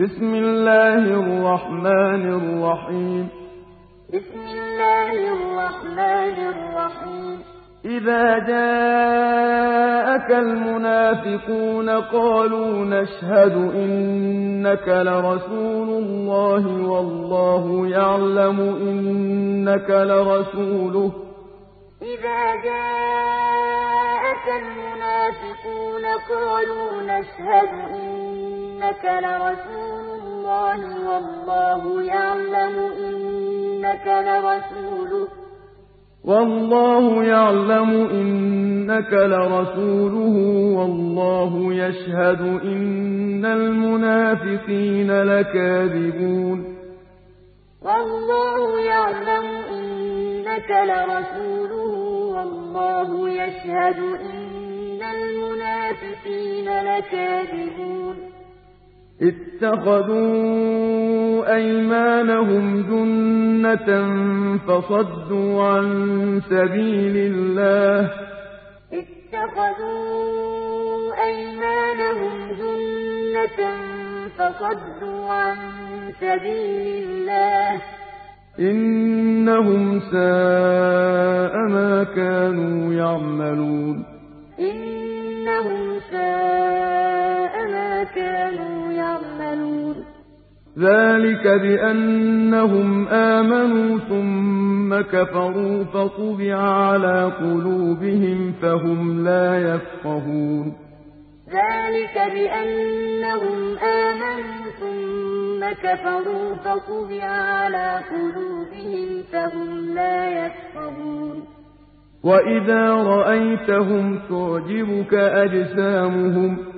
بسم الله الرحمن الرحيم. بسم الله الرحمن الرحيم. إذا جاءك المنافقون قالوا نشهد إنك لرسول الله والله يعلم إنك لرسوله. إذا جاءك المنافقون قالوا نشهد إنك لرسول الله والله يعلم إنك لرسوله والله يعلم إنك لرسوله والله يشهد إن المنافقين لكاذبون. والله يعلم إنك لرسوله والله يشهد إن المنافقين لكاذبون. اتخذوا أيمانهم جنة فصدوا عن سبيل الله. اتخذوا أيمانهم جنة فصدوا عن سبيل الله. إنهم ساء ما كانوا يعملون. إنهم ساء ما كانوا يعملون ذلك بأنهم آمنوا ثم كفروا فطبع على قلوبهم فهم لا يفقهون. ذلك بأنهم آمنوا ثم كفروا فطبع على قلوبهم فهم لا يفقهون. وإذا رأيتهم تعجبك أجسامهم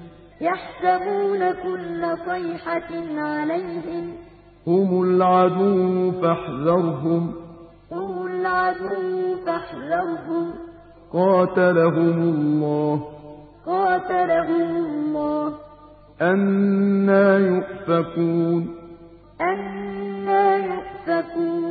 يحسبون كل صيحة عليهم. هم العدو فاحذرهم. هم العدو فاحذرهم. قاتلهم الله. قاتلهم الله. أنا يؤفكون. أنا يؤفكون.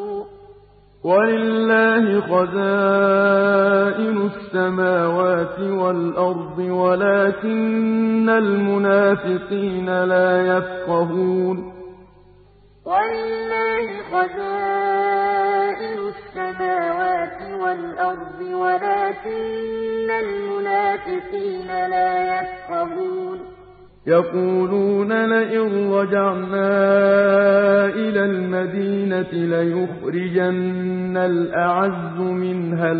ولله خزائن السماوات والأرض ولكن المنافقين لا يفقهون. ولله خزائن السماوات والأرض ولكن المنافقين لا يفقهون. يقولون لئن رجعنا إلى المدينة ليخرجن الأعز منها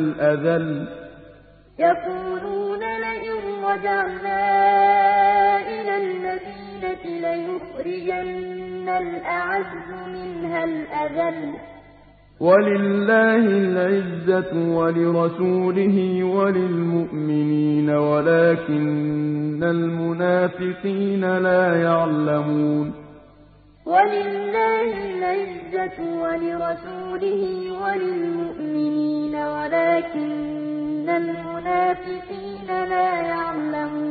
الأذل. ولله العزة ولرسوله وللمؤمنين ولكن المنافقين لا يعلمون. ولله العزة ولرسوله وللمؤمنين ولكن المنافقين لا يعلمون.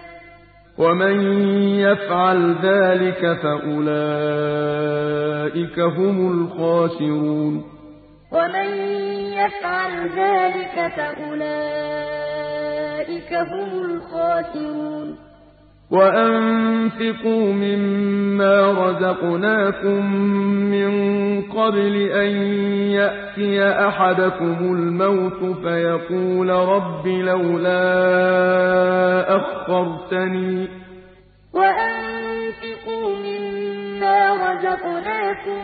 ومن يفعل ذلك فأولئك هم الخاسرون ومن يفعل ذلك فأولئك هم الخاسرون وأنفقوا مما رزقناكم من قبل أن يأتي أحدكم الموت فيقول رب لولا أخرتني وأنفقوا مما رزقناكم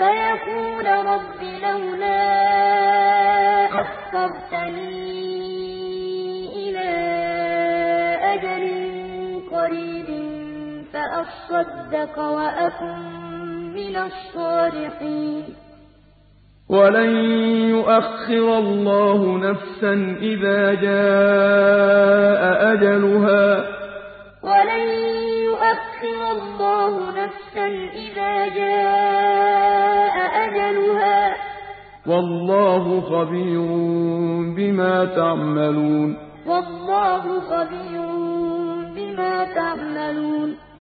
فيقول رب لولا أخرتني إلى أجل قريب فأصدق وأكن من الصالحين ولن يؤخر الله نفسا إذا جاء أجلها. ولن يؤخر الله نفسا إذا جاء أجلها والله خبير بما تعملون والله خبير بما تعملون